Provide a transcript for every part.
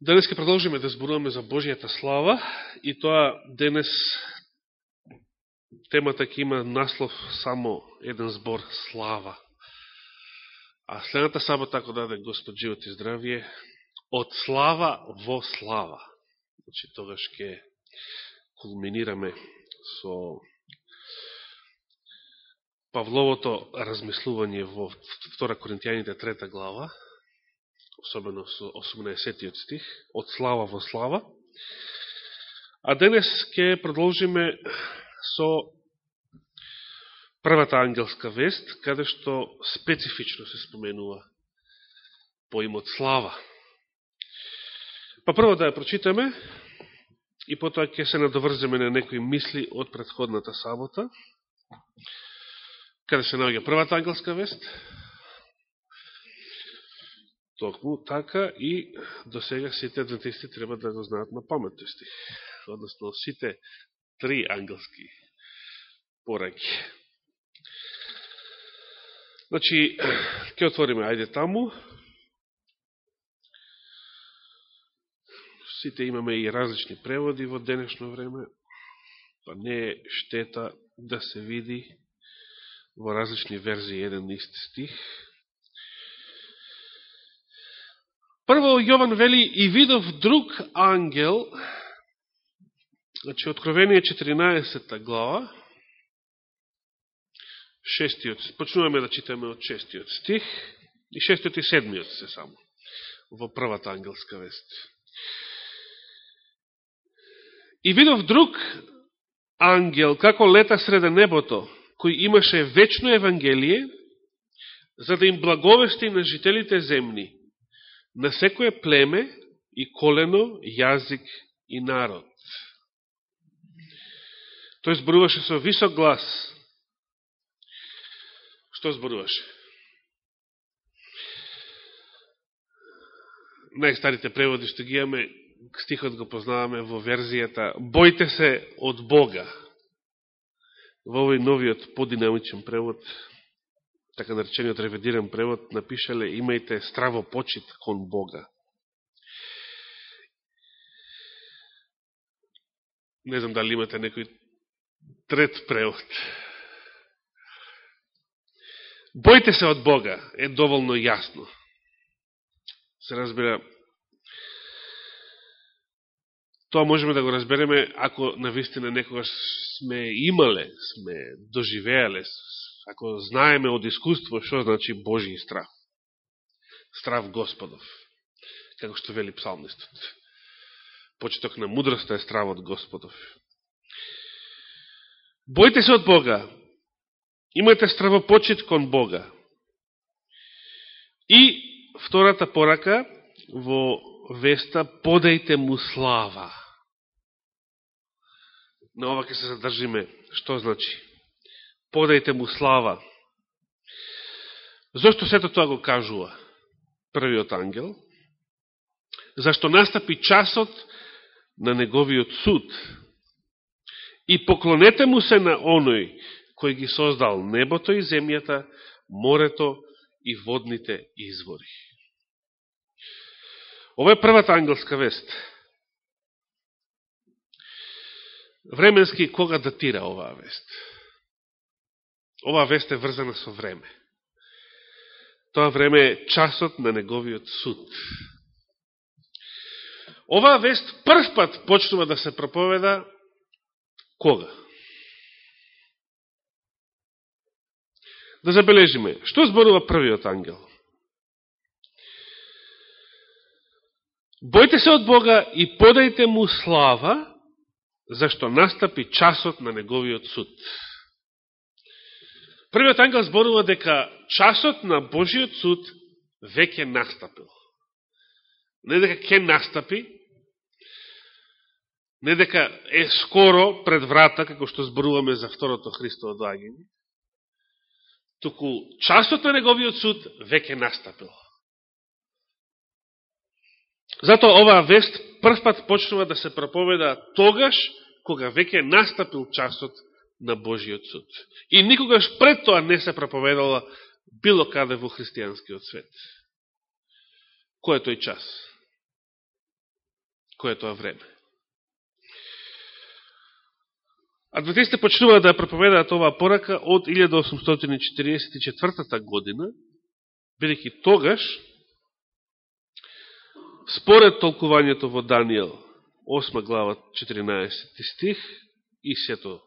Денес ке продолжиме да зборуваме за Божијата слава и тоа денес темата ќе има наслов само еден збор слава. А следната сабота, ако даде Господ живот и здравие, од слава во слава. Значи, тогаш ќе кулминираме со Павловото размислување во 2 Коринтијаните 3 глава, особено со 18 стих, од слава во слава. А денес ќе продолжиме со првата ангелска вест, каде што специфично се споменува поимот слава. Па прво да ја прочитаме и потоа ќе се надоврземе на некои мисли од предходната сабота, каде се наоѓа првата ангелска вест, Токму така и до сега сите адвентисти треба да го знаат на памет стих. Односно, сите три ангелски пораки. Значи, ќе отвориме, ајде таму. Сите имаме и различни преводи во денешно време, па не е штета да се види во различни верзии еден ист стих, Прво Јован вели и видов друг ангел, значи Откровение 14 глава, шестиот, почнуваме да читаме од шестиот стих, и шестиот и седмиот се само, во првата ангелска вест. И видов друг ангел, како лета среде небото, кој имаше вечно Евангелие, за да им благовести на жителите земни, на секое племе и колено, јазик и народ. Тој зборуваше со висок глас. Што зборуваше? Најстарите преводи што ги имаме, стихот го познаваме во верзијата Бојте се од Бога. Во овој новиот подинамичен превод така да наречениот ревидиран превод, напишале имајте страво почит кон Бога. Не знам дали имате некој трет превод. Бојте се од Бога е доволно јасно. Се разбира, тоа можеме да го разбереме ако на вистина некогаш сме имале, сме доживеале, ако знаеме од искуство што значи Божи страв. Страв Господов, како што вели псалмистот. Почеток на мудроста е стравот Господов. Бојте се од Бога. Имајте стравопочет кон Бога. И втората порака во веста подајте му слава. На ова ќе се задржиме. Што значи? Подајте му слава. Зошто сето тоа го кажува првиот ангел? Зашто настапи часот на неговиот суд. И поклонете му се на оној кој ги создал небото и земјата, морето и водните извори. Ова е првата ангелска вест. Временски кога датира оваа вест? Оваа вест е врзана со време. Тоа време е часот на неговиот суд. Оваа вест прв пат почнува да се проповеда кога? Да забележиме, што зборува првиот ангел? Бојте се од Бога и подајте му слава, зашто настапи часот на неговиот суд. Првиот ангел зборува дека часот на Божиот суд веќе настапил. Не дека ќе настапи, не дека е скоро пред врата, како што зборуваме за второто Христово доаѓање, туку часот на неговиот суд веќе настапил. Зато оваа вест првпат почнува да се проповеда тогаш, кога веќе настапил часот на Божиот суд. И никогаш пред тоа не се проповедала било каде во христијанскиот свет. Кој е тој час? Кој е тоа време. Адвентистите почнуваат да ја проповедаат оваа порака од 1844 година, бидеќи тогаш, според толкувањето во Данијел, 8 глава, 14 стих, и сето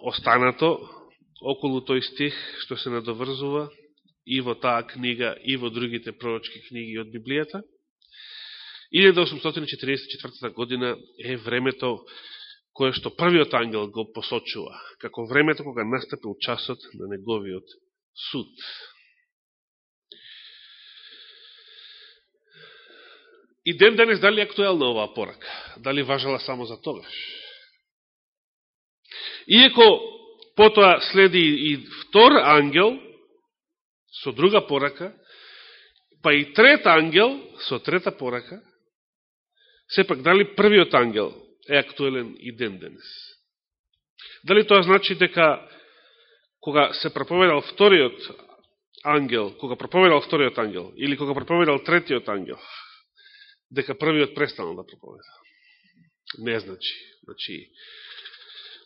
останато околу тој стих, што се надоврзува и во таа книга, и во другите пророчки книги од Библијата, 1844 година е времето кое што првиот ангел го посочува, како времето кога настапил часот на неговиот суд. И ден денес дали е актуелна оваа порака? Дали важала само за тогаш? Иеко потоа следи и втор ангел со друга порака, па и трет ангел со трета порака, сепак дали првиот ангел е актуелен и ден денес. Дали тоа значи дека кога се проповедал вториот ангел, кога проповедал вториот ангел, или кога проповедал третиот ангел, дека првиот престанал да проповеда. Не значи. Значи,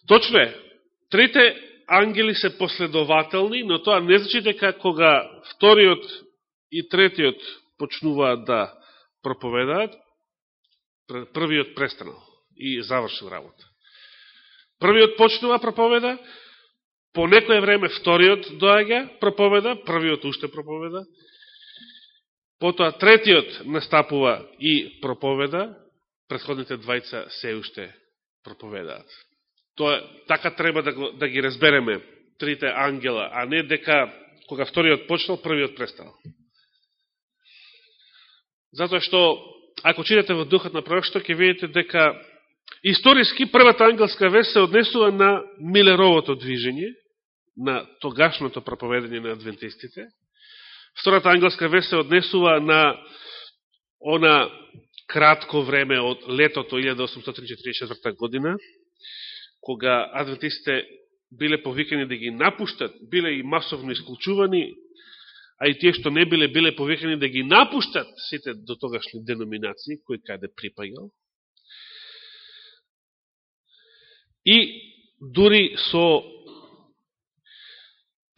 точно е, трите ангели се последователни, но тоа не значи дека кога вториот и третиот почнуваат да проповедаат, првиот престанал и завршил работа. Првиот почнува проповеда, по некое време вториот доаѓа проповеда, првиот уште проповеда, потоа третиот настапува и проповеда, предходните двајца се уште проповедаат. Тоа така треба да, го, да ги разбереме трите ангела, а не дека кога вториот почнал, првиот престал. Затоа што, ако читате во духот на пророкшто, ќе видите дека Историски, првата ангелска вест се однесува на Милеровото движење, на тогашното проповедање на адвентистите. Втората ангелска вест се однесува на она кратко време од летото 1844 година, кога адвентистите биле повикани да ги напуштат, биле и масовно исклучувани, а и тие што не биле, биле повикани да ги напуштат сите до тогашни деноминации, кои каде припајал. И дури со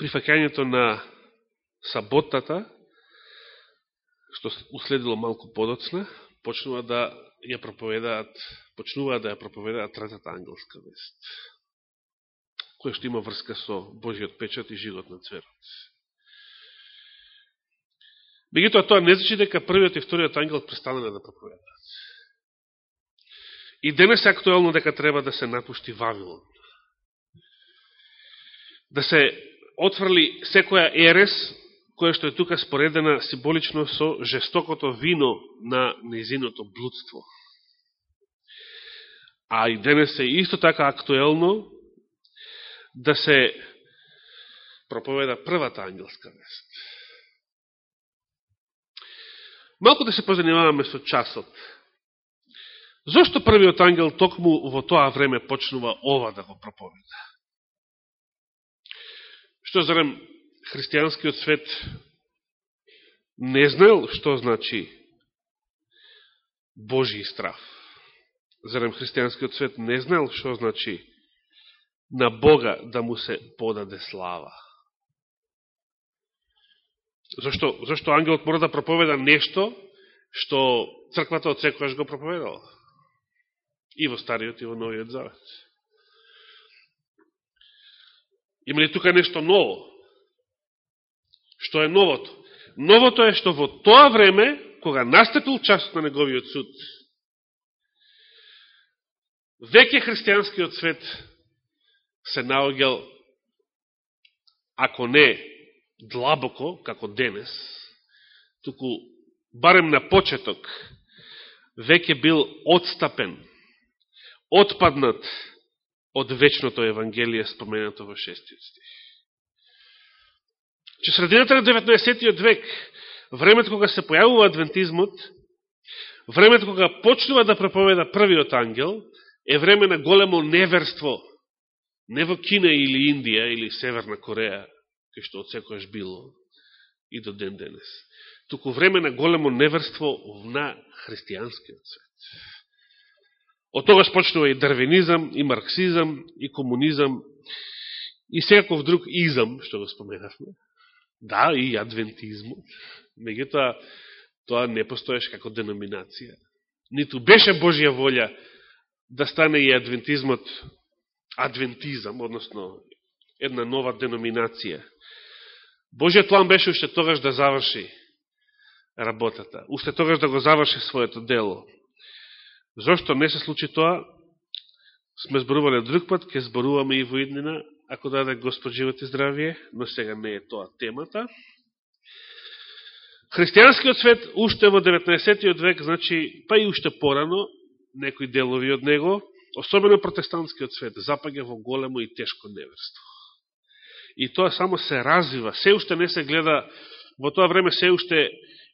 прифакањето на саботата, што уследило малку подоцна, почнува да ја проповедаат, почнува да ја проповедаат третата ангелска вест, која што има врска со Божиот печат и живот на цверот. Мегутоа тоа не значи дека првиот и вториот ангел престанале да проповедаат. И денес е актуелно дека треба да се напушти Вавилон. Да се отврли секоја ерес, која што е тука споредена символично со жестокото вино на незиното блудство. А и денес е исто така актуелно да се проповеда првата ангелска вест. Малко да се позанимаваме со часот Зошто првиот ангел токму во тоа време почнува ова да го проповеда? Што зарем христијанскиот свет не знаел што значи Божи страв? Зарем христијанскиот свет не знаел што значи на Бога да му се подаде слава? Зошто, зашто ангелот мора да проповеда нешто што црквата од секојаш го проповедала? И во Стариот и во Новиот Завет. Има ли тука нешто ново? Што е новото? Новото е што во тоа време, кога настапил част на неговиот суд, веќе христијанскиот свет се наогел, ако не длабоко, како денес, туку барем на почеток, веќе бил отстапен отпаднат од вечното Евангелие споменато во шестиот стих. Че средината на 19. век, времето кога се појавува адвентизмот, времето кога почнува да проповеда првиот ангел, е време на големо неверство, не во Кина или Индија или Северна Кореја, кај што одсекојаш било и до ден денес. туку време на големо неверство на христијанскиот свет. Од тогаш почнува и дарвинизам, и марксизам, и комунизам, и секаков друг изам, што го споменавме. Да, и адвентизмот. Меѓутоа, тоа не постоеше како деноминација. Ниту беше Божија волја да стане и адвентизмот адвентизам, односно една нова деноминација. Божиот план беше уште тогаш да заврши работата, уште тогаш да го заврши своето дело. Зошто не се случи тоа? Сме зборували друг пат, ќе зборуваме и во иднина, ако даде Господ живот и здравие, но сега не е тоа темата. Христијанскиот свет уште во 19. век, значи, па и уште порано, некои делови од него, особено протестантскиот свет, запаѓа во големо и тешко неверство. И тоа само се развива, се уште не се гледа, во тоа време се уште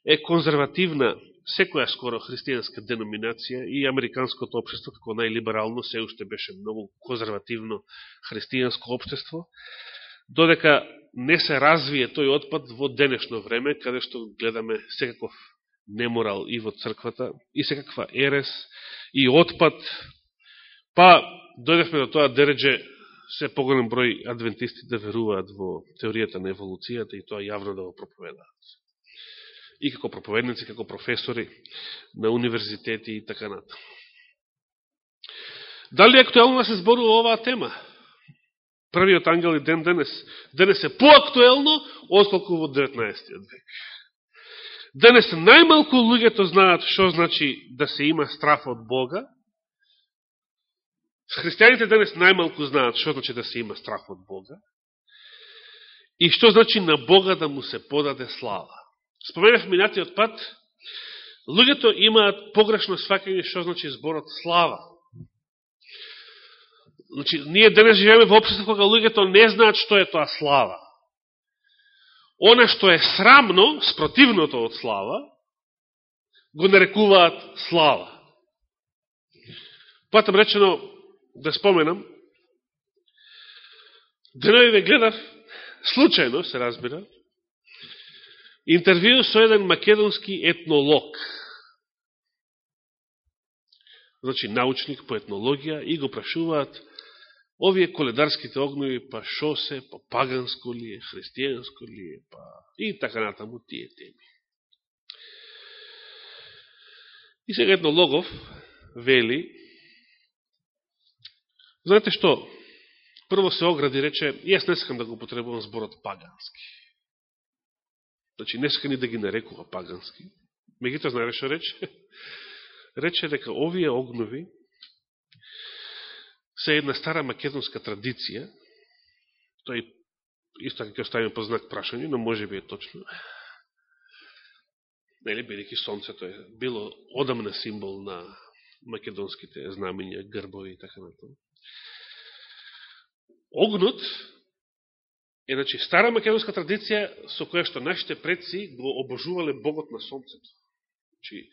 е конзервативна секоја скоро христијанска деноминација и американското општество како најлиберално се уште беше многу конзервативно христијанско општество, додека не се развие тој отпад во денешно време, каде што гледаме секаков неморал и во црквата, и секаква ерес, и отпад, па дојдевме до тоа дередже се поголем број адвентисти да веруваат во теоријата на еволуцијата и тоа јавно да го проповедаат и како проповедници, како професори на универзитети и така нато. Дали е актуелно да се зборува оваа тема? Првиот ангел и ден денес. Денес е поактуелно, отколку во 19. век. Денес најмалку луѓето знаат што значи да се има страф од Бога. Христијаните денес најмалку знаат што значи да се има страф од Бога. И што значи на Бога да му се подаде слава. Споменав минатиот пат, луѓето имаат погрешно свакање што значи зборот слава. Значи, ние денес живееме во општество кога луѓето не знаат што е тоа слава. Оне што е срамно, спротивното од слава, го нарекуваат слава. Патам речено, да споменам, денови гледав, случајно се разбира, интервју со еден македонски етнолог. Значи, научник по етнологија и го прашуваат овие коледарските огнови, па шо се, па паганско ли е, христијанско ли е, па и така натаму тие теми. И сега етнологов вели, знаете што, прво се огради рече, јас не сакам да го потребувам зборот пагански. Значи, не ска ни да ги нарекува пагански. Мегито знаеш што рече? Рече дека овие огнови се една стара македонска традиција, тој исто така како оставим по знак прашање, но може би е точно. Нели, бидеќи сонцето е било одамна символ на македонските знамења, грбови и така натаму. Огнот е значи, стара македонска традиција со која што нашите предци го обожувале богот на сонцето. Значи,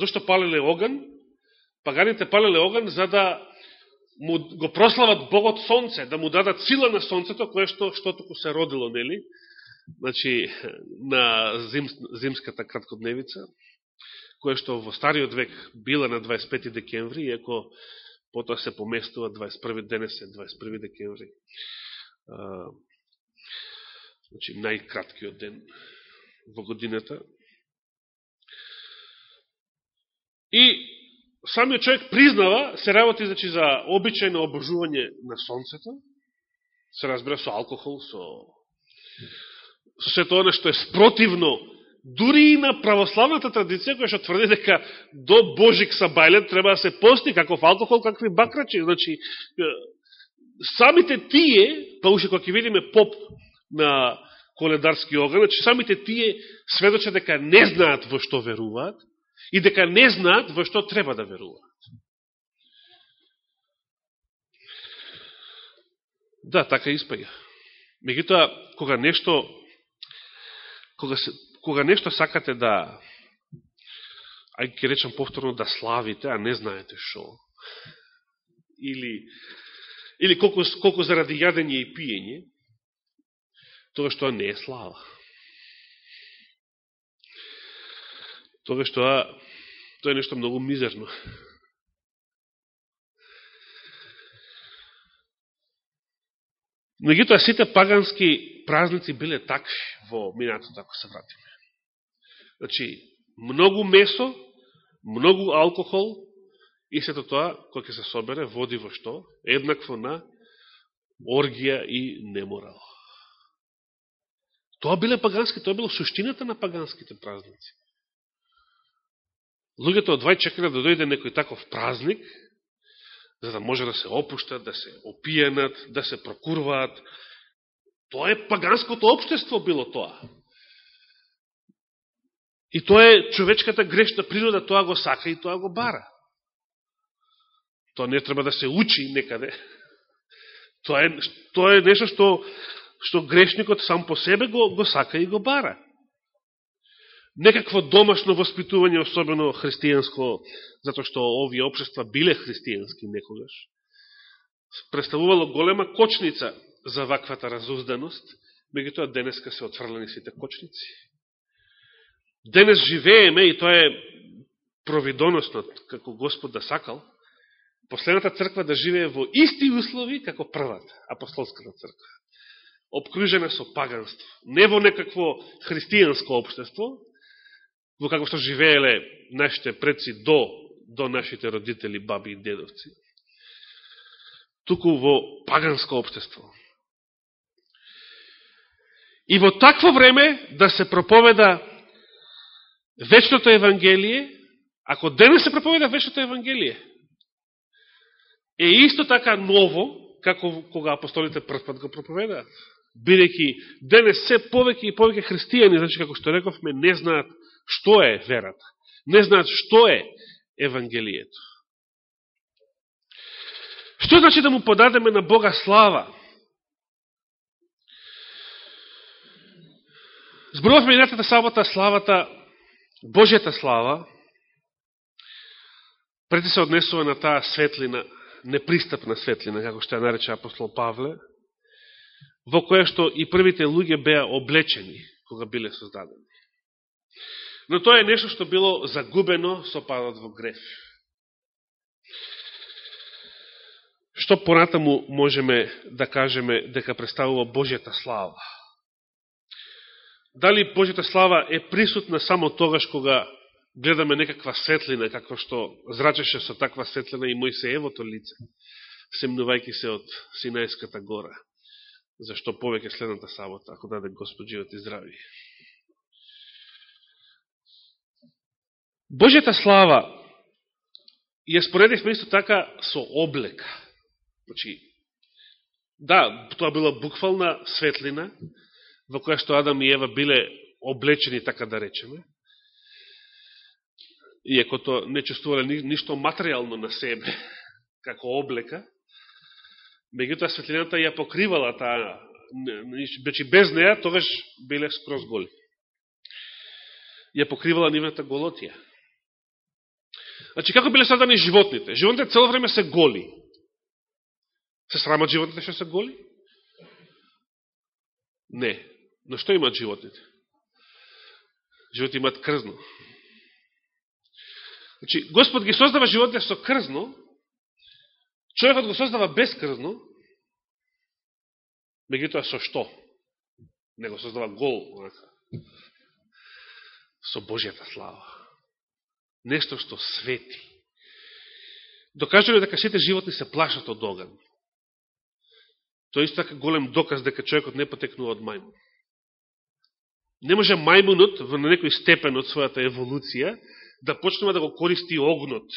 зашто палеле оган? Паганите палеле оган за да му го прослават богот сонце, да му дадат сила на сонцето, кое што, што току се родило, нели? Значи, на зим, зимската краткодневица, кое што во стариот век била на 25 декември, иако потоа се поместува 21 денес е 21 декември значи најкраткиот ден во годината. И самиот човек признава, се работи значи, за обичајно обожување на сонцето, се разбира со алкохол, со, со сето оно што е спротивно дури и на православната традиција, која што тврди дека до Божик Сабајлет треба да се пости каков алкохол, какви бакрачи. Значи, самите тие, па уште кога ќе видиме поп на коледарски оган, значи самите тие сведочат дека не знаат во што веруваат и дека не знаат во што треба да веруваат. Да, така испаѓа. Меѓутоа, кога нешто кога, се, кога нешто сакате да ај ќе речам повторно да славите, а не знаете што, или, или колку, колку заради јадење и пиење, тоа што не е слава. тогаш тоа, тоа е нешто многу мизерно. Меѓутоа, сите пагански празници биле такви во минатото, ако се вратиме. Значи, многу месо, многу алкохол и сето тоа, кој ќе се собере, води во што? Еднакво на оргија и неморал. Тоа биле пагански, тоа било суштината на паганските празници. Луѓето од вај чекале да дојде некој таков празник, за да може да се опуштат, да се опиенат, да се прокурваат. Тоа е паганското обштество било тоа. И тоа е човечката грешна природа, тоа го сака и тоа го бара. Тоа не треба да се учи некаде. Тоа е, тоа е нешто што, што грешникот сам по себе го, го сака и го бара. Некакво домашно воспитување, особено христијанско, затоа што овие обшества биле христијански некогаш, представувало голема кочница за ваквата разузданост, меѓутоа денеска се отфрлени сите кочници. Денес живееме, и тоа е провидоносно, како Господ да сакал, последната црква да живее во исти услови како првата, апостолската црква. Обкружена со паганство. Не во некакво христијанско обштество, во како што живееле нашите предци до, до нашите родители, баби и дедовци. Туку во паганско обштество. И во такво време да се проповеда вечното Евангелие, ако денес се проповеда вечното Евангелие, е исто така ново, како кога апостолите прв пат го проповедаат. Бидејќи денес се повеќе и повеќе христијани, значи како што рековме, не знаат што е верата. Не знаат што е Евангелието. Што значи да му подадеме на Бога слава? Зборувавме минатата сабота славата Божјата слава преди се однесува на таа светлина, непристапна светлина, како што ја нарече апостол Павле, во која што и првите луѓе беа облечени кога биле создадени. Но тоа е нешто што било загубено со падот во греф. Што понатаму можеме да кажеме дека представува Божјата слава? Дали Божјата слава е присутна само тогаш кога гледаме некаква светлина, како што зрачеше со таква светлина и Мојсеевото лице, семнувајки се од Синајската гора, зашто повеќе следната сабота, ако даде Господ живот и здрави. Божјата слава ја споредихме исто така со облека. Значи, да, тоа била буквална светлина, во која што Адам и Ева биле облечени, така да речеме, иако то не чувствувале ни, ништо материјално на себе, како облека, меѓутоа светлината ја покривала таа, бечи значи, без неја, тогаш биле скроз голи. Ја покривала нивната голотија. Значи, како биле садани животните? Животните цело време се голи. Се срамат животните што се голи? Не. Но што имат животните? Животните имат крзно. Значи, Господ ги создава животните со крзно, човекот го создава без крзно, меѓутоа со што? Не го создава гол, онака, со Божјата слава. Нешто што свети. Докажува дека сите животни се плашат од оган. Тоа е исто така голем доказ дека човекот не потекнува од мајмун. Не може мајмунот во некој степен од својата еволуција да почнува да го користи огнот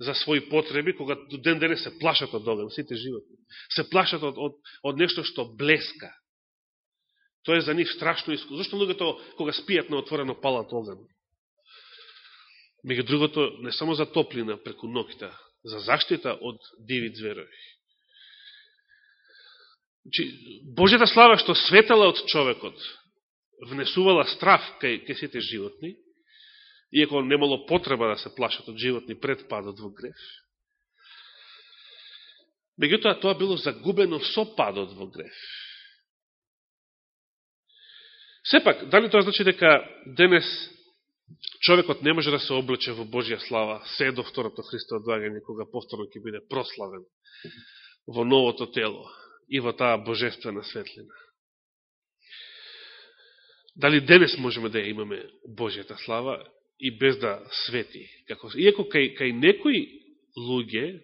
за своји потреби, кога до ден денес се плашат од оган, сите животни. Се плашат од, од, од нешто што блеска. Тоа е за нив страшно иску. Зошто луѓето кога спијат на отворено палат оган? Меѓу другото, не само за топлина преку ноќта, за заштита од диви зверови. Значи, Божјата слава што светала од човекот, внесувала страв кај, кај сите животни, иако немало потреба да се плашат од животни пред падот во греф. Меѓутоа, тоа било загубено со падот во греф. Сепак, дали тоа значи дека денес човекот не може да се облече во Божја слава се до второто Христово одлагање, кога повторно ќе биде прославен во новото тело и во таа божествена светлина. Дали денес можеме да ја имаме Божјата слава и без да свети? Како, иако кај, кај некои луѓе,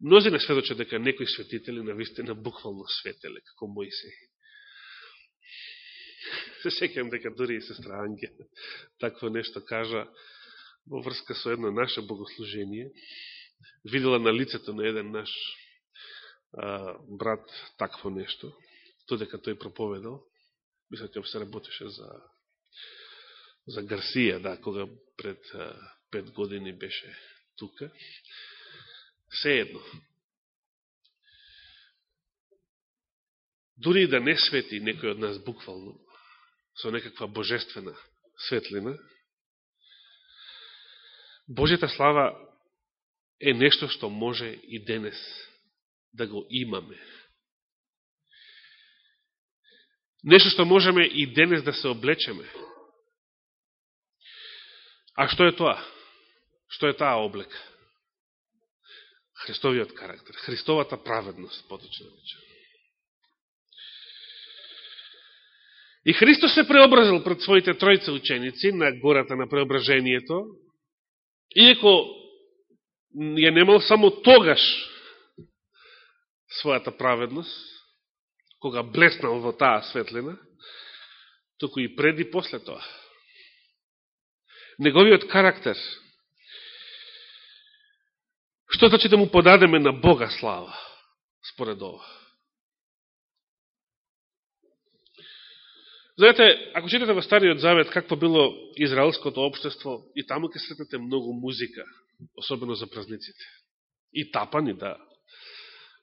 мнози не сведоче дека некои светители на вистина буквално светеле, како Моисеј. Се секам дека дури и сестра Анге такво нешто кажа во врска со едно наше богослужение. Видела на лицето на еден наш а, брат такво нешто, дека тој проповедал. Мислам, ќе се работеше за, за Гарсија, да, кога пред пет години беше тука. Се едно. Дури и да не свети некој од нас буквално, со некаква божествена светлина, Божјата слава е нешто што може и денес да го имаме. Нешто што можеме и денес да се облечеме. А што е тоа? Што е таа облека? Христовиот карактер, Христовата праведност, поточно да рече. И Христос се преобразил пред своите тројца ученици на гората на преображението, иеко ја немал само тогаш својата праведност, кога блеснал во таа светлина, току и пред и после тоа. Неговиот карактер, што значи да му подадеме на Бога слава, според ова? Знаете, ако читате во Стариот Завет какво било израелското обштество, и таму ќе сретнете многу музика, особено за празниците. И тапани, да.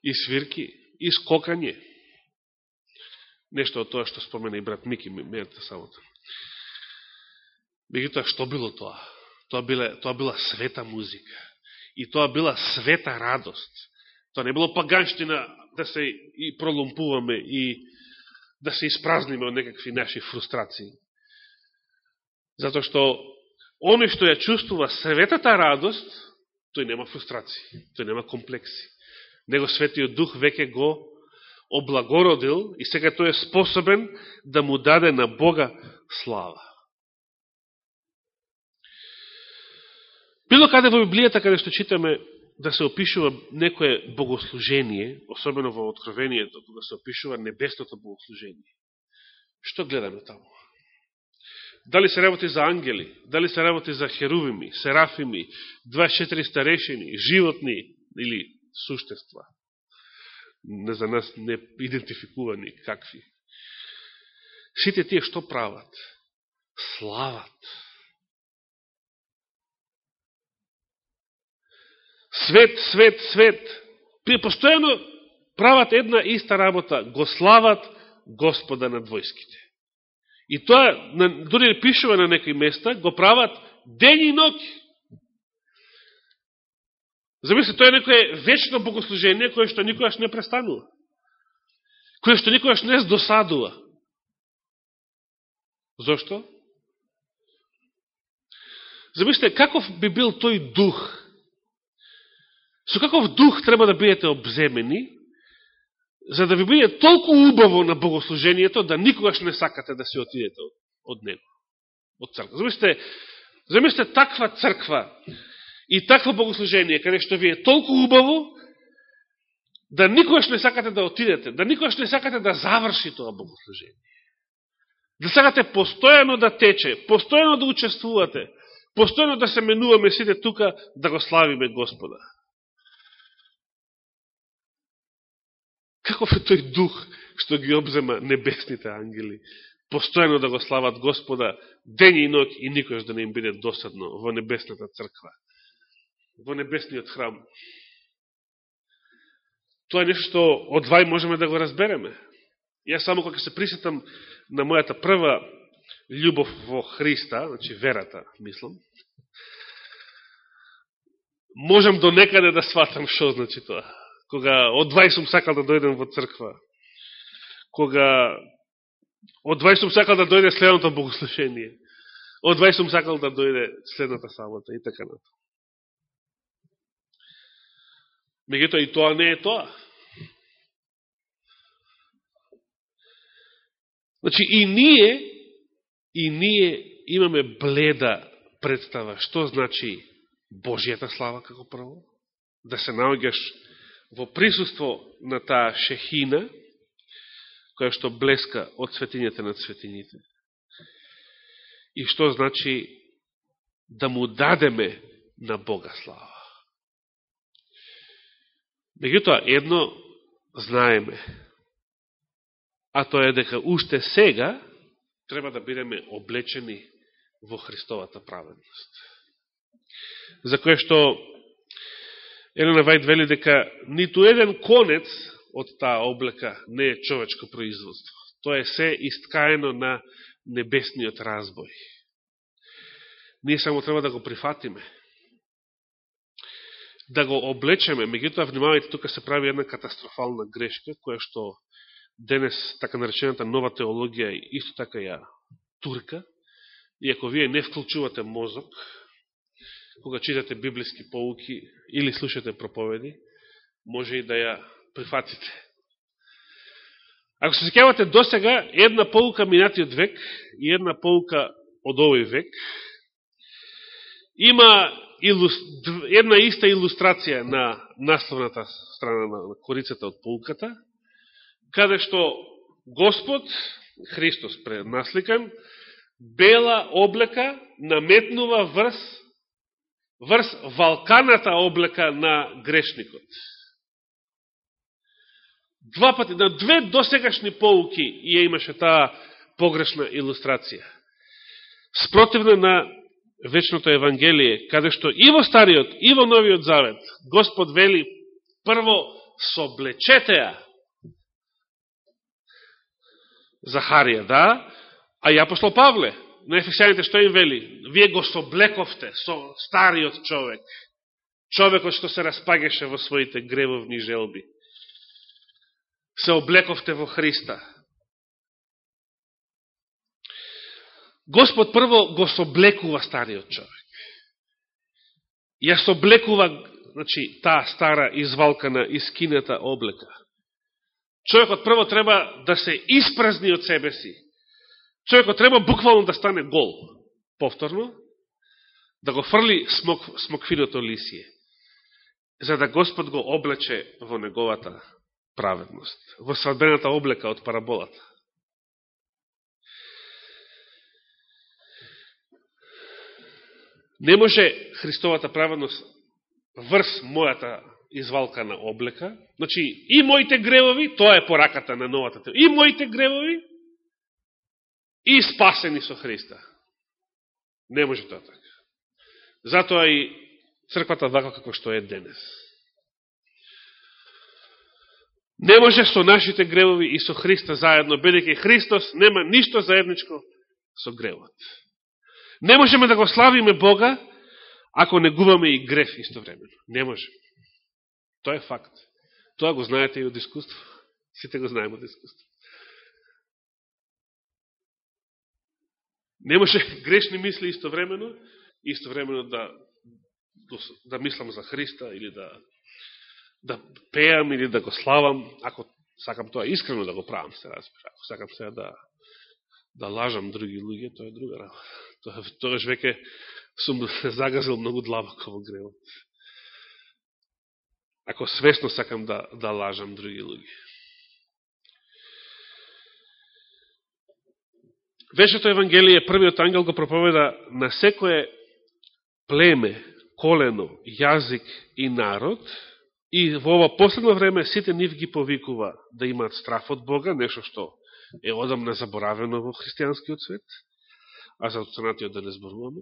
И свирки, и скокање. Нешто од тоа што спомена и брат Мики, мејата самото. Меѓутоа, што било тоа? Тоа, била, тоа била света музика. И тоа била света радост. Тоа не било паганштина да се и пролумпуваме и да се испразниме од некакви наши фрустрации. Зато што оној што ја чувствува светата радост, тој нема фрустрации, тој нема комплекси. Него Светиот Дух веќе го облагородил и сега тој е способен да му даде на Бога слава. Било каде во Библијата, каде што читаме да се опишува некое богослужение, особено во Откровението, кога се опишува небесното богослужение. Што гледаме таму? Дали се работи за ангели, дали се работи за херувими, серафими, 24 старешени, животни или суштества. Не за нас не идентификувани какви. Сите тие што прават? Слават свет, свет, свет. Постојано прават една иста работа, го слават Господа на двојските. И тоа, дори пишува на некои места, го прават ден и ноќ. Замисли, тоа е некое вечно богослужение, кое што никогаш не престанува. Кое што никогаш не досадува. Зошто? Замислите, каков би бил тој дух Со каков дух треба да бидете обземени, за да ви биде толку убаво на богослужението, да никогаш не сакате да се отидете од, од него, од црква. Замислите, замислите таква црква и такво богослужение, каде што ви е толку убаво, да никогаш не сакате да отидете, да никогаш не сакате да заврши тоа богослужение. Да сакате постојано да тече, постојано да учествувате, постојано да се менуваме сите тука да го славиме Господа. Каков е тој дух што ги обзема небесните ангели, постојано да го слават Господа ден и ноќ и никош да не им биде досадно во небесната црква, во небесниот храм. Тоа е нешто што одвај можеме да го разбереме. Јас само кога се присетам на мојата прва љубов во Христа, значи верата, мислам, можам до некаде да сватам што значи тоа кога одвај сум сакал да дојдем во црква, кога одвај сум сакал да дојде следното богослушение, Од 20 сум сакал да дојде следната сабота и така на Меѓуто и тоа не е тоа. Значи и ние, и ние имаме бледа представа што значи Божијата слава како прво, да се наоѓаш во присуство на таа шехина, која што блеска од светињата на светињите. И што значи да му дадеме на Бога слава. Меѓутоа, едно знаеме, а тоа е дека уште сега треба да бидеме облечени во Христовата праведност. За кое што Елена Вајд вели дека ниту еден конец од таа облека не е човечко производство. Тоа е се исткаено на небесниот разбој. Ние само треба да го прифатиме. Да го облечеме. Меѓутоа, внимавајте, тука се прави една катастрофална грешка, која што денес така наречената нова теологија исто така ја турка, и ако вие не вклучувате мозок, кога читате библиски поуки или слушате проповеди, може и да ја прифатите. Ако се секјавате до сега, една поука минатиот век и една поука од овој век, има една иста илустрација на насловната страна на корицата од поуката, каде што Господ, Христос пренасликан, бела облека наметнува врз, врз валканата облека на грешникот. Два пати, на две досегашни поуки ја имаше таа погрешна илустрација. Спротивна на вечното Евангелие, каде што и во Стариот, и во Новиот Завет, Господ вели, прво, соблечете ја, Захарија, да, а ја апостол Павле, на Ефесијаните што им вели? Вие го соблековте со стариот човек, човекот што се распагеше во своите гревовни желби. Се облековте во Христа. Господ прво го соблекува стариот човек. Ја соблекува значи, таа стара извалкана, искинета облека човекот прво треба да се испразни од себе си. Човекот треба буквално да стане гол. Повторно, да го фрли смок, смоквиното лисие, за да Господ го облече во неговата праведност, во свадбената облека од параболата. Не може Христовата праведност врз мојата извалкана облека. Значи, и моите гревови, тоа е пораката на новата тема, и моите гревови, и спасени со Христа. Не може тоа така. Затоа и црквата вака како што е денес. Не може со нашите гревови и со Христа заедно, бидеќи Христос нема ништо заедничко со гревот. Не можеме да го славиме Бога, ако не губаме и грев истовремено. Не можеме. Тоа е факт. Тоа го знаете и од искуство. Сите го знаеме од искуство. Не може грешни мисли истовремено, истовремено да, да, да мислам за Христа или да, да пеам или да го славам, ако сакам тоа искрено да го правам, се разбира. Ако сакам се да, да лажам други луѓе, тоа е друга работа. Тоа, тоа веќе сум загазил многу длабоко во гревот ако свесно сакам да, да лажам други луѓе. Вешето Евангелие, првиот ангел го проповеда на секое племе, колено, јазик и народ, и во ова последно време сите нив ги повикува да имаат страф од Бога, нешто што е одамна заборавено во христијанскиот свет, а за останатиот да не зборуваме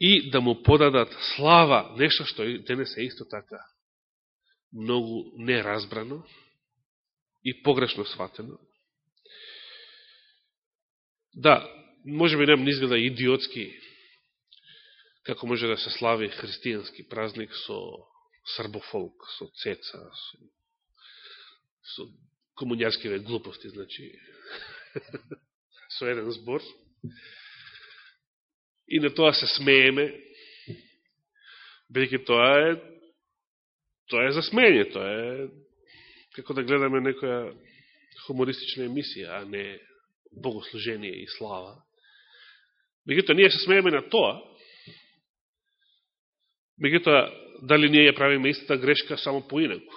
и да му подадат слава, нешто што денес е исто така многу неразбрано и погрешно сватено. Да, може би нам не изгледа идиотски како може да се слави христијански празник со србофолк, со цеца, со, со комуњарскиве глупости, значи, со еден збор. и на тоа се смееме, бидеќи тоа е тоа е за смење, тоа е како да гледаме некоја хумористична емисија, а не богослужение и слава. Меѓутоа, ние се смееме на тоа, меѓутоа, дали ние ја правиме истата грешка само поинаку?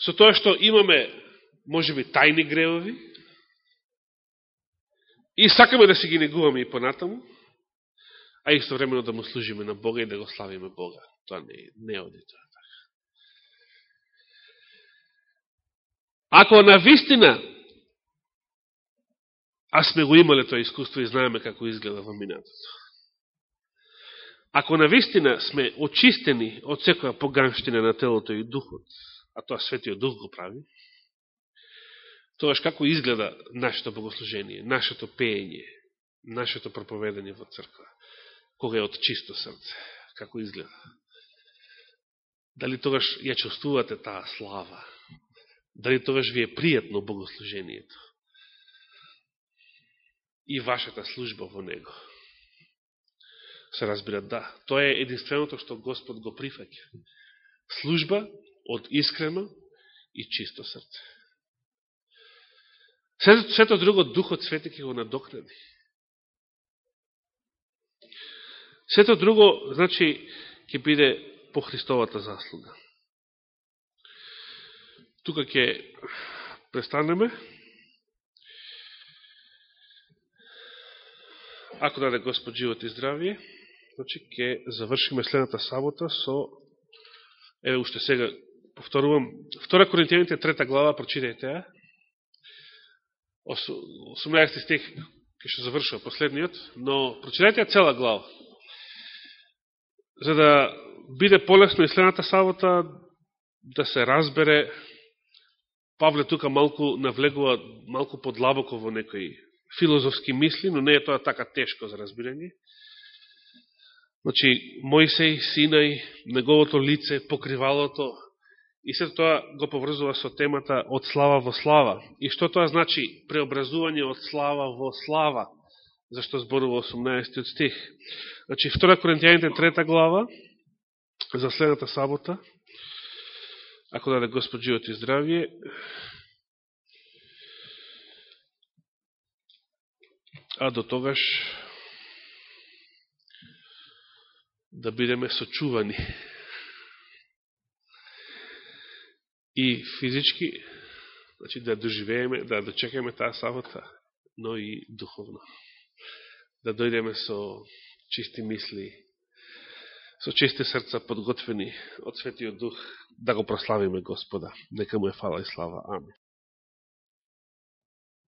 Со тоа што имаме, може би, тајни гревови, и сакаме да се ги негуваме и понатаму, а истовремено да му служиме на Бога и да го славиме Бога. Тоа не, не оди тоа. Ако на вистина, а сме го имале тоа искуство и знаеме како изгледа во минатото, ако на вистина сме очистени од секоја поганштина на телото и духот, а тоа Светиот Дух го прави, тогаш како изгледа нашето богослужение, нашето пеење, нашето проповедање во црква, кога е од чисто срце, како изгледа? Дали тогаш ја чувствувате таа слава? Дали тогаш ви е пријатно богослужението? И вашата служба во него? Се разбира, да. Тоа е единственото што Господ го прифаќа. Служба од искрено и чисто срце. Сето друго Духот Свети ќе го надокнади. Сето друго, значи, ќе биде по Христовата заслуга. Тука ќе престанеме. Ако даде Господ живот и здравие, значи ќе завршиме следната сабота со еве уште сега повторувам Втора Коринтијаните трета глава прочитајте ја. 18 стих ќе што завршува последниот, но прочитајте ја цела глава. За да биде полесно и следната сабота да се разбере Павле тука малку навлегува малку подлабоко во некои филозофски мисли, но не е тоа така тешко за разбирање. Значи, Мојсей, Синај, неговото лице, покривалото, и се тоа го поврзува со темата од слава во слава. И што тоа значи преобразување од слава во слава? Зашто зборува 18 стих. Значи, 2 Коринтијаните 3 глава, за следната сабота, ако даде Господ живот и здравје, а до тогаш да бидеме сочувани и физички, значи да доживееме, да, да дочекаме таа сабота, но и духовно. Да дојдеме со чисти мисли, со чисти срца подготвени од Светиот Дух, да го прославиме Господа. Нека му е фала и слава. Амин.